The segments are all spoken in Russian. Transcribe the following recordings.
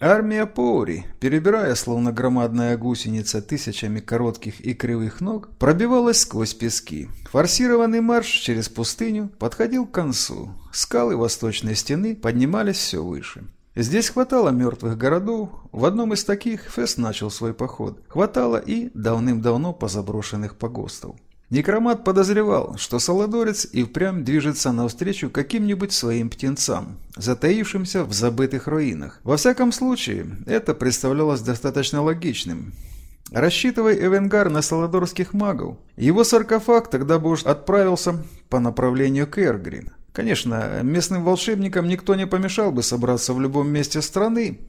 Армия Поури, перебирая словно громадная гусеница тысячами коротких и кривых ног, пробивалась сквозь пески. Форсированный марш через пустыню подходил к концу. Скалы восточной стены поднимались все выше. Здесь хватало мертвых городов. В одном из таких Фест начал свой поход. Хватало и давным-давно позаброшенных погостов. Некромат подозревал, что Саладорец и впрямь движется навстречу каким-нибудь своим птенцам, затаившимся в забытых руинах. Во всяком случае, это представлялось достаточно логичным. Рассчитывая Эвенгар на саладорских магов, его саркофаг тогда бы уж отправился по направлению к Эргрин. Конечно, местным волшебникам никто не помешал бы собраться в любом месте страны,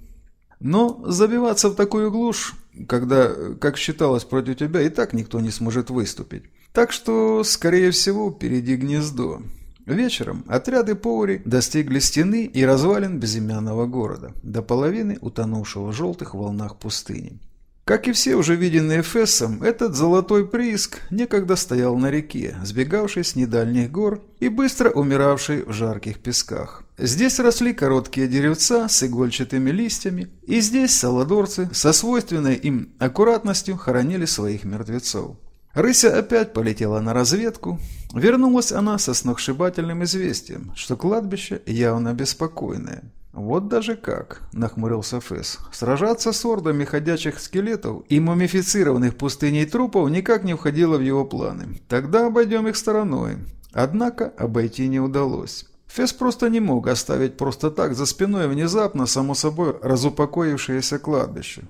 но забиваться в такую глушь, когда, как считалось против тебя, и так никто не сможет выступить. Так что, скорее всего, впереди гнездо. Вечером отряды Поури достигли стены и развалин безымянного города, до половины утонувшего в желтых волнах пустыни. Как и все уже виденные Фессом, этот золотой прииск некогда стоял на реке, сбегавшей с недальних гор и быстро умиравшей в жарких песках. Здесь росли короткие деревца с игольчатыми листьями, и здесь саладорцы со свойственной им аккуратностью хоронили своих мертвецов. Рыся опять полетела на разведку. Вернулась она со сногсшибательным известием, что кладбище явно беспокойное. «Вот даже как», – нахмурился Фесс. «Сражаться с ордами ходячих скелетов и мумифицированных пустыней трупов никак не входило в его планы. Тогда обойдем их стороной». Однако обойти не удалось. Фесс просто не мог оставить просто так за спиной внезапно, само собой, разупокоившееся кладбище.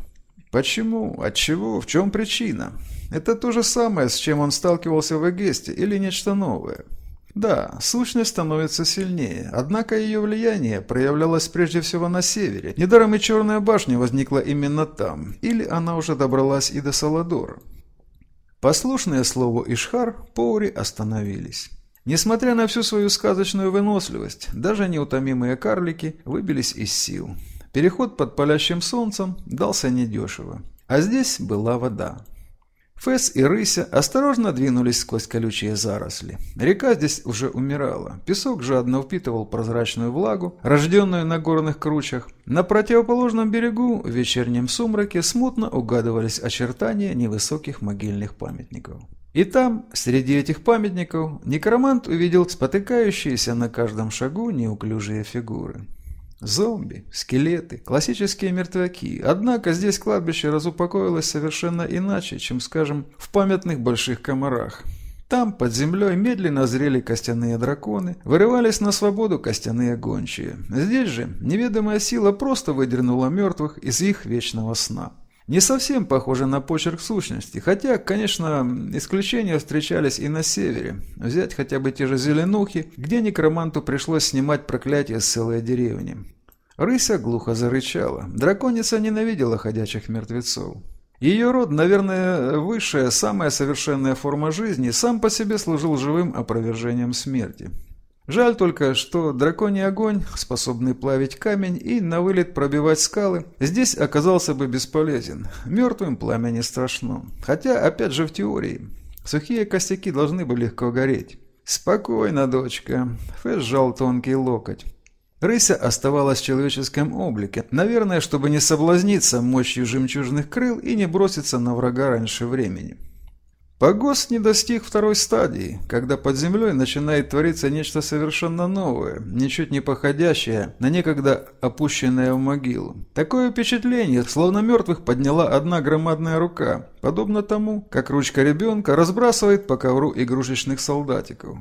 Почему? Отчего? В чем причина? Это то же самое, с чем он сталкивался в Эгесте, или нечто новое? Да, сущность становится сильнее, однако ее влияние проявлялось прежде всего на севере. Недаром и Черная башня возникла именно там, или она уже добралась и до Саладора. Послушные слову Ишхар, Поури остановились. Несмотря на всю свою сказочную выносливость, даже неутомимые карлики выбились из сил. Переход под палящим солнцем дался недешево. А здесь была вода. Фэс и Рыся осторожно двинулись сквозь колючие заросли. Река здесь уже умирала. Песок жадно впитывал прозрачную влагу, рожденную на горных кручах. На противоположном берегу в вечернем сумраке смутно угадывались очертания невысоких могильных памятников. И там, среди этих памятников, некромант увидел спотыкающиеся на каждом шагу неуклюжие фигуры. Зомби, скелеты, классические мертвяки. Однако здесь кладбище разупокоилось совершенно иначе, чем, скажем, в памятных больших комарах. Там, под землей, медленно зрели костяные драконы, вырывались на свободу костяные гончие. Здесь же неведомая сила просто выдернула мертвых из их вечного сна. Не совсем похоже на почерк сущности, хотя, конечно, исключения встречались и на севере. Взять хотя бы те же зеленухи, где некроманту пришлось снимать проклятие с целой деревни. Рыся глухо зарычала. Драконица ненавидела ходячих мертвецов. Ее род, наверное, высшая, самая совершенная форма жизни, сам по себе служил живым опровержением смерти. Жаль только, что драконий огонь, способный плавить камень и на вылет пробивать скалы, здесь оказался бы бесполезен. Мертвым пламя не страшно. Хотя, опять же, в теории. Сухие костяки должны бы легко гореть. «Спокойно, дочка», — Фэс сжал тонкий локоть. Рыся оставалась в человеческом облике, наверное, чтобы не соблазниться мощью жемчужных крыл и не броситься на врага раньше времени. Погост не достиг второй стадии, когда под землей начинает твориться нечто совершенно новое, ничуть не походящее на некогда опущенное в могилу. Такое впечатление, словно мертвых подняла одна громадная рука, подобно тому, как ручка ребенка разбрасывает по ковру игрушечных солдатиков.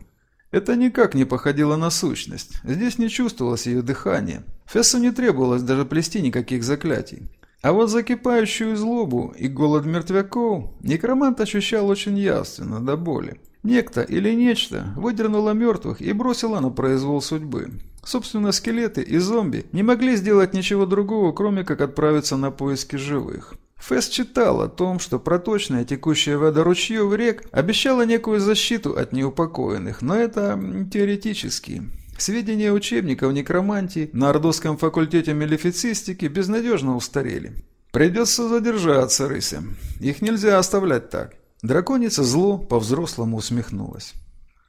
Это никак не походило на сущность, здесь не чувствовалось ее дыхания. Фессу не требовалось даже плести никаких заклятий. А вот закипающую злобу и голод мертвяков некромант ощущал очень ясно, до боли. Некто или нечто выдернуло мертвых и бросило на произвол судьбы. Собственно, скелеты и зомби не могли сделать ничего другого, кроме как отправиться на поиски живых. Фэс читал о том, что проточная текущая вода ручьев рек обещала некую защиту от неупокоенных, но это теоретически. Сведения учебников некромантии на Ордовском факультете мелифицистики безнадежно устарели. Придется задержаться, Рыся. Их нельзя оставлять так. Драконица зло по-взрослому усмехнулась.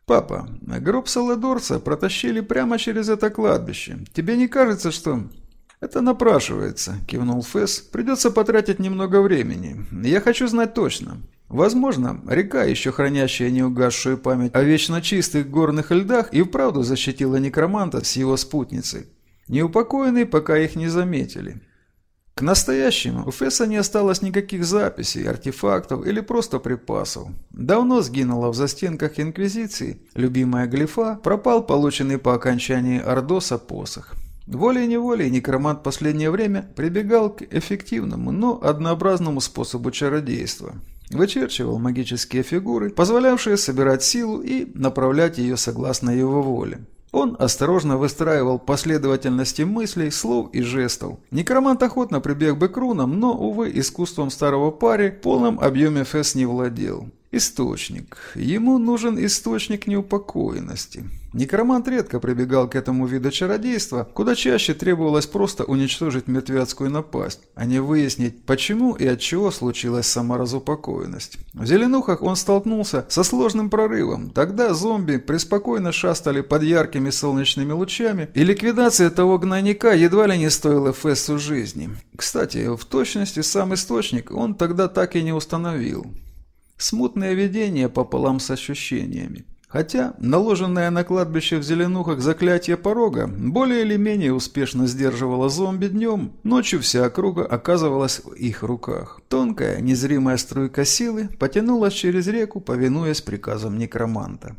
«Папа, гроб Саладорца протащили прямо через это кладбище. Тебе не кажется, что...» «Это напрашивается», – кивнул Фесс. «Придется потратить немного времени. Я хочу знать точно. Возможно, река, еще хранящая неугасшую память о вечно чистых горных льдах, и вправду защитила некроманта с его спутницей. Неупокоенные пока их не заметили. К настоящему у Фесса не осталось никаких записей, артефактов или просто припасов. Давно сгинула в застенках Инквизиции любимая глифа, пропал полученный по окончании Ордоса посох. Волей-неволей некромант последнее время прибегал к эффективному, но однообразному способу чародейства. Вычерчивал магические фигуры, позволявшие собирать силу и направлять ее согласно его воле. Он осторожно выстраивал последовательности мыслей, слов и жестов. Некромант охотно прибег бы к рунам, но, увы, искусством старого пари в полном объеме Фесс не владел. Источник. Ему нужен источник неупокоенности. Некромант редко прибегал к этому виду чародейства, куда чаще требовалось просто уничтожить мертвецкую напасть, а не выяснить, почему и от чего случилась сама разупокоенность. В Зеленухах он столкнулся со сложным прорывом. Тогда зомби преспокойно шастали под яркими солнечными лучами, и ликвидация того гнойника едва ли не стоила Фессу жизни. Кстати, в точности сам источник он тогда так и не установил. Смутное видение пополам с ощущениями. Хотя наложенное на кладбище в Зеленухах заклятие порога более или менее успешно сдерживало зомби днем, ночью вся округа оказывалась в их руках. Тонкая, незримая струйка силы потянулась через реку, повинуясь приказам некроманта.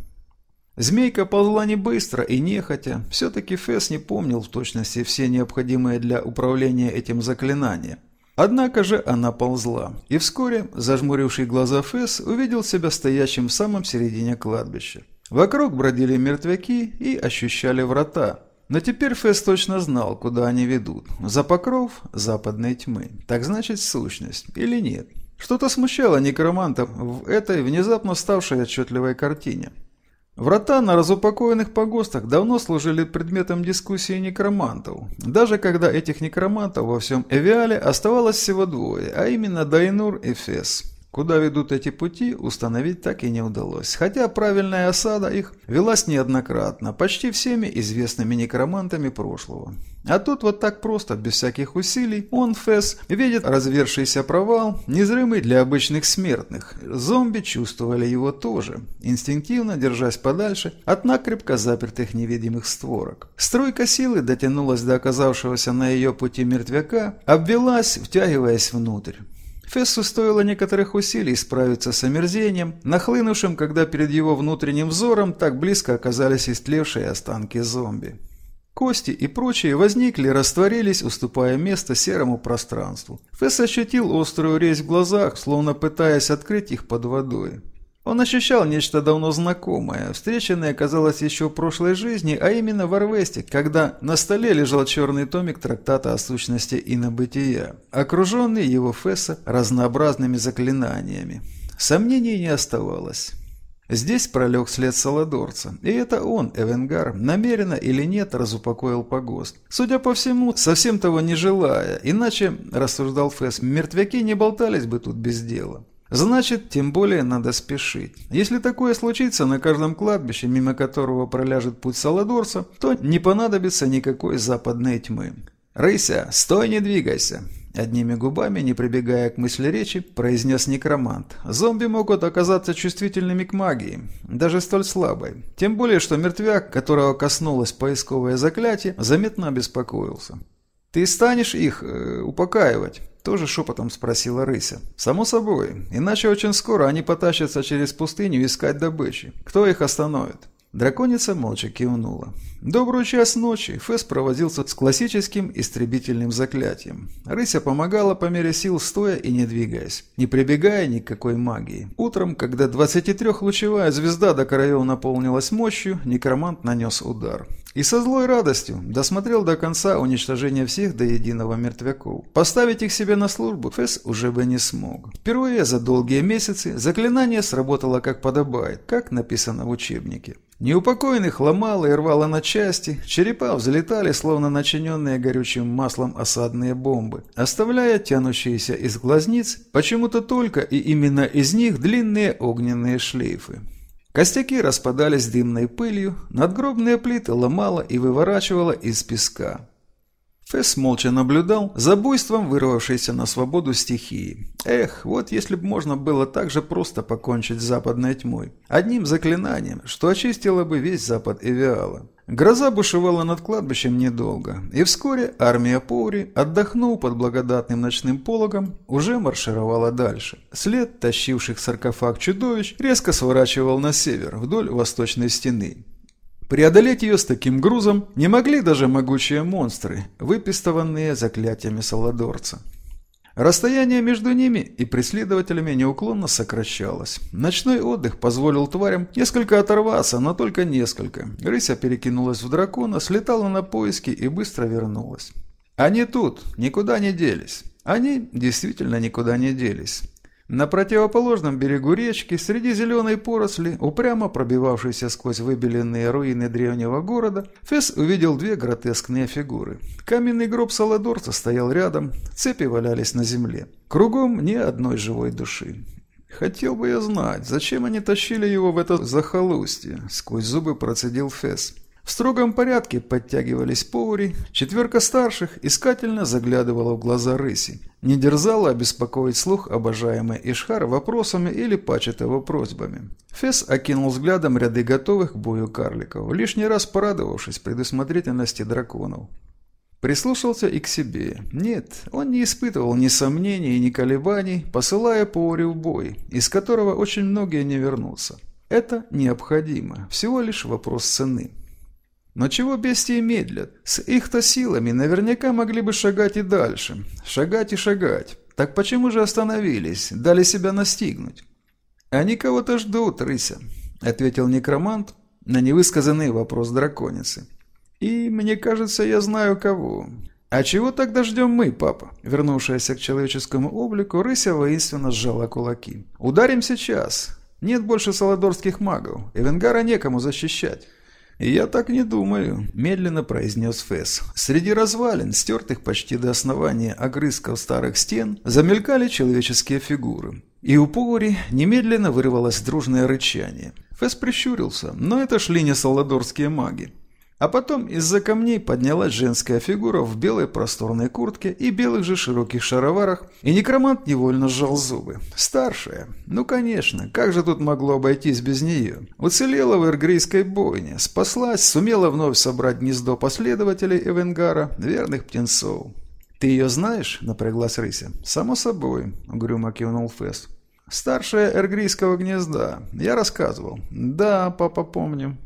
Змейка ползла не быстро и нехотя, все-таки Фесс не помнил в точности все необходимые для управления этим заклинания – Однако же она ползла, и вскоре, зажмуривший глаза Фесс, увидел себя стоящим в самом середине кладбища. Вокруг бродили мертвяки и ощущали врата. Но теперь Фесс точно знал, куда они ведут. За покров западной тьмы. Так значит сущность или нет? Что-то смущало некроманта в этой внезапно ставшей отчетливой картине. Врата на разупокоенных погостах давно служили предметом дискуссии некромантов, даже когда этих некромантов во всем Эвиале оставалось всего двое, а именно Дайнур и Фес. Куда ведут эти пути, установить так и не удалось, хотя правильная осада их велась неоднократно, почти всеми известными некромантами прошлого. А тут вот так просто, без всяких усилий, он, Фэс, видит развершийся провал, незримый для обычных смертных. Зомби чувствовали его тоже, инстинктивно держась подальше от накрепко запертых невидимых створок. Струйка силы дотянулась до оказавшегося на ее пути мертвяка, обвелась, втягиваясь внутрь. Фессу стоило некоторых усилий справиться с омерзением, нахлынувшим, когда перед его внутренним взором так близко оказались истлевшие останки зомби. Кости и прочие возникли, растворились, уступая место серому пространству. Фесс ощутил острую резь в глазах, словно пытаясь открыть их под водой. Он ощущал нечто давно знакомое, встреченное, казалось, еще в прошлой жизни, а именно в Арвесте, когда на столе лежал черный томик трактата о сущности и инобытия, окруженный его Фесса разнообразными заклинаниями. Сомнений не оставалось. Здесь пролег след Саладорца, и это он, Эвенгар, намеренно или нет, разупокоил погост. Судя по всему, совсем того не желая, иначе, рассуждал Фесс, мертвяки не болтались бы тут без дела. Значит, тем более надо спешить. Если такое случится на каждом кладбище, мимо которого проляжет путь Саладорца, то не понадобится никакой западной тьмы. «Рыся, стой, не двигайся!» Одними губами, не прибегая к мысли речи, произнес некромант. Зомби могут оказаться чувствительными к магии, даже столь слабой. Тем более, что мертвяк, которого коснулось поисковое заклятие, заметно обеспокоился. «Ты станешь их э, упокаивать?» Тоже шепотом спросила Рыся. «Само собой. Иначе очень скоро они потащатся через пустыню искать добычи. Кто их остановит?» Драконица молча кивнула. Добрую час ночи Фэс проводился с классическим истребительным заклятием. Рыся помогала по мере сил стоя и не двигаясь, не прибегая ни к какой магии. Утром, когда 23-лучевая звезда до краев наполнилась мощью, некромант нанес удар. И со злой радостью досмотрел до конца уничтожение всех до единого мертвяков. Поставить их себе на службу Фэс уже бы не смог. Впервые за долгие месяцы заклинание сработало как подобает, как написано в учебнике. Неупокоенных ломало и рвало на части, черепа взлетали, словно начиненные горючим маслом осадные бомбы, оставляя тянущиеся из глазниц почему-то только и именно из них длинные огненные шлейфы. Костяки распадались дымной пылью, надгробные плиты ломало и выворачивало из песка. Фесс молча наблюдал за буйством вырвавшейся на свободу стихии. Эх, вот если бы можно было так же просто покончить с западной тьмой. Одним заклинанием, что очистило бы весь запад Эвиала. Гроза бушевала над кладбищем недолго, и вскоре армия Поури, отдохнув под благодатным ночным пологом, уже маршировала дальше. След тащивших саркофаг чудовищ резко сворачивал на север, вдоль восточной стены. Преодолеть ее с таким грузом не могли даже могучие монстры, выпистованные заклятиями Саладорца. Расстояние между ними и преследователями неуклонно сокращалось. Ночной отдых позволил тварям несколько оторваться, но только несколько. Рыся перекинулась в дракона, слетала на поиски и быстро вернулась. Они тут, никуда не делись. Они действительно никуда не делись. На противоположном берегу речки, среди зеленой поросли, упрямо пробивавшейся сквозь выбеленные руины древнего города, Фесс увидел две гротескные фигуры. Каменный гроб Саладорца стоял рядом, цепи валялись на земле. Кругом ни одной живой души. «Хотел бы я знать, зачем они тащили его в это захолустье?» — сквозь зубы процедил Фесс. В строгом порядке подтягивались повари, четверка старших искательно заглядывала в глаза рыси. Не дерзала обеспокоить слух обожаемый Ишхар вопросами или пачет его просьбами. Фес окинул взглядом ряды готовых к бою карликов, лишний раз порадовавшись предусмотрительности драконов. Прислушался и к себе. Нет, он не испытывал ни сомнений, ни колебаний, посылая Паури в бой, из которого очень многие не вернутся. Это необходимо, всего лишь вопрос цены. Но чего бестии медлят? С их-то силами наверняка могли бы шагать и дальше. Шагать и шагать. Так почему же остановились? Дали себя настигнуть? Они кого-то ждут, рыся, ответил некромант на невысказанный вопрос драконицы. И мне кажется, я знаю кого. А чего тогда ждем мы, папа? Вернувшаяся к человеческому облику, рыся воинственно сжала кулаки. Ударим сейчас. Нет больше саладорских магов. Эвенгара некому защищать. «Я так не думаю», – медленно произнес Фесс. Среди развалин, стертых почти до основания огрызков старых стен, замелькали человеческие фигуры. И у Пуори немедленно вырвалось дружное рычание. Фесс прищурился, но это шли не саладорские маги. А потом из-за камней поднялась женская фигура в белой просторной куртке и белых же широких шароварах, и некромант невольно сжал зубы. Старшая. Ну, конечно, как же тут могло обойтись без нее? Уцелела в эргрийской бойне, спаслась, сумела вновь собрать гнездо последователей Эвенгара, верных птенцов. «Ты ее знаешь?» – напряглась рыся. «Само собой», – угрюмо кивнул Фест. «Старшая эргрийского гнезда. Я рассказывал». «Да, папа, помню».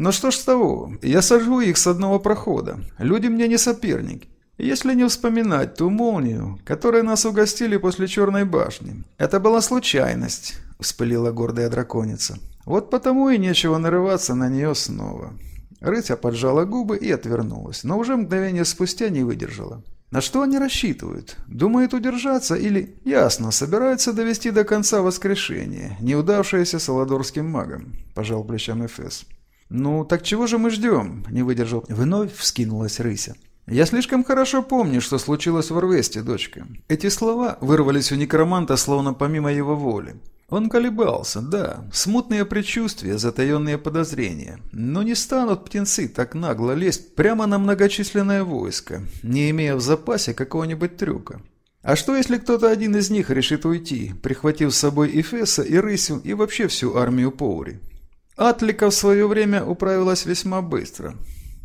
Но что ж с того? Я сажу их с одного прохода. Люди мне не соперники. Если не вспоминать ту молнию, которой нас угостили после Черной башни. Это была случайность, вспылила гордая драконица. Вот потому и нечего нарываться на нее снова. Рытя поджала губы и отвернулась, но уже мгновение спустя не выдержала. На что они рассчитывают? Думают удержаться или, ясно, собираются довести до конца воскрешение, неудавшееся саладорским магом, пожал плечами Фесс. «Ну, так чего же мы ждем?» – не выдержал. Вновь вскинулась рыся. «Я слишком хорошо помню, что случилось в Орвесте, дочка». Эти слова вырвались у некроманта словно помимо его воли. Он колебался, да, смутные предчувствия, затаенные подозрения. Но не станут птенцы так нагло лезть прямо на многочисленное войско, не имея в запасе какого-нибудь трюка. А что, если кто-то один из них решит уйти, прихватив с собой и Фесса, и Рысю, и вообще всю армию Поури? Атлика в свое время управилась весьма быстро.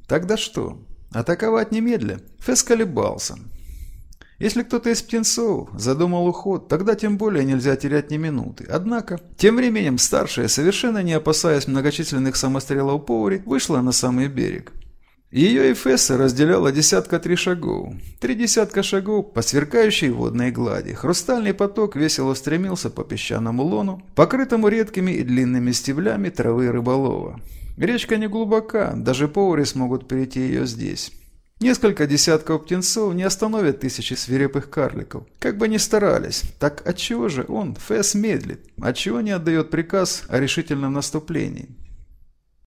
Тогда что? Атаковать немедля? Фесс колебался. Если кто-то из птенцов задумал уход, тогда тем более нельзя терять ни минуты. Однако, тем временем старшая, совершенно не опасаясь многочисленных самострелов Поури, вышла на самый берег. Ее и Фесса разделяло десятка три шагов. Три десятка шагов по сверкающей водной глади. Хрустальный поток весело стремился по песчаному лону, покрытому редкими и длинными стеблями травы рыболова. Речка не глубока, даже повари смогут перейти ее здесь. Несколько десятков птенцов не остановят тысячи свирепых карликов. Как бы ни старались, так отчего же он, Фесс, медлит? Отчего не отдает приказ о решительном наступлении?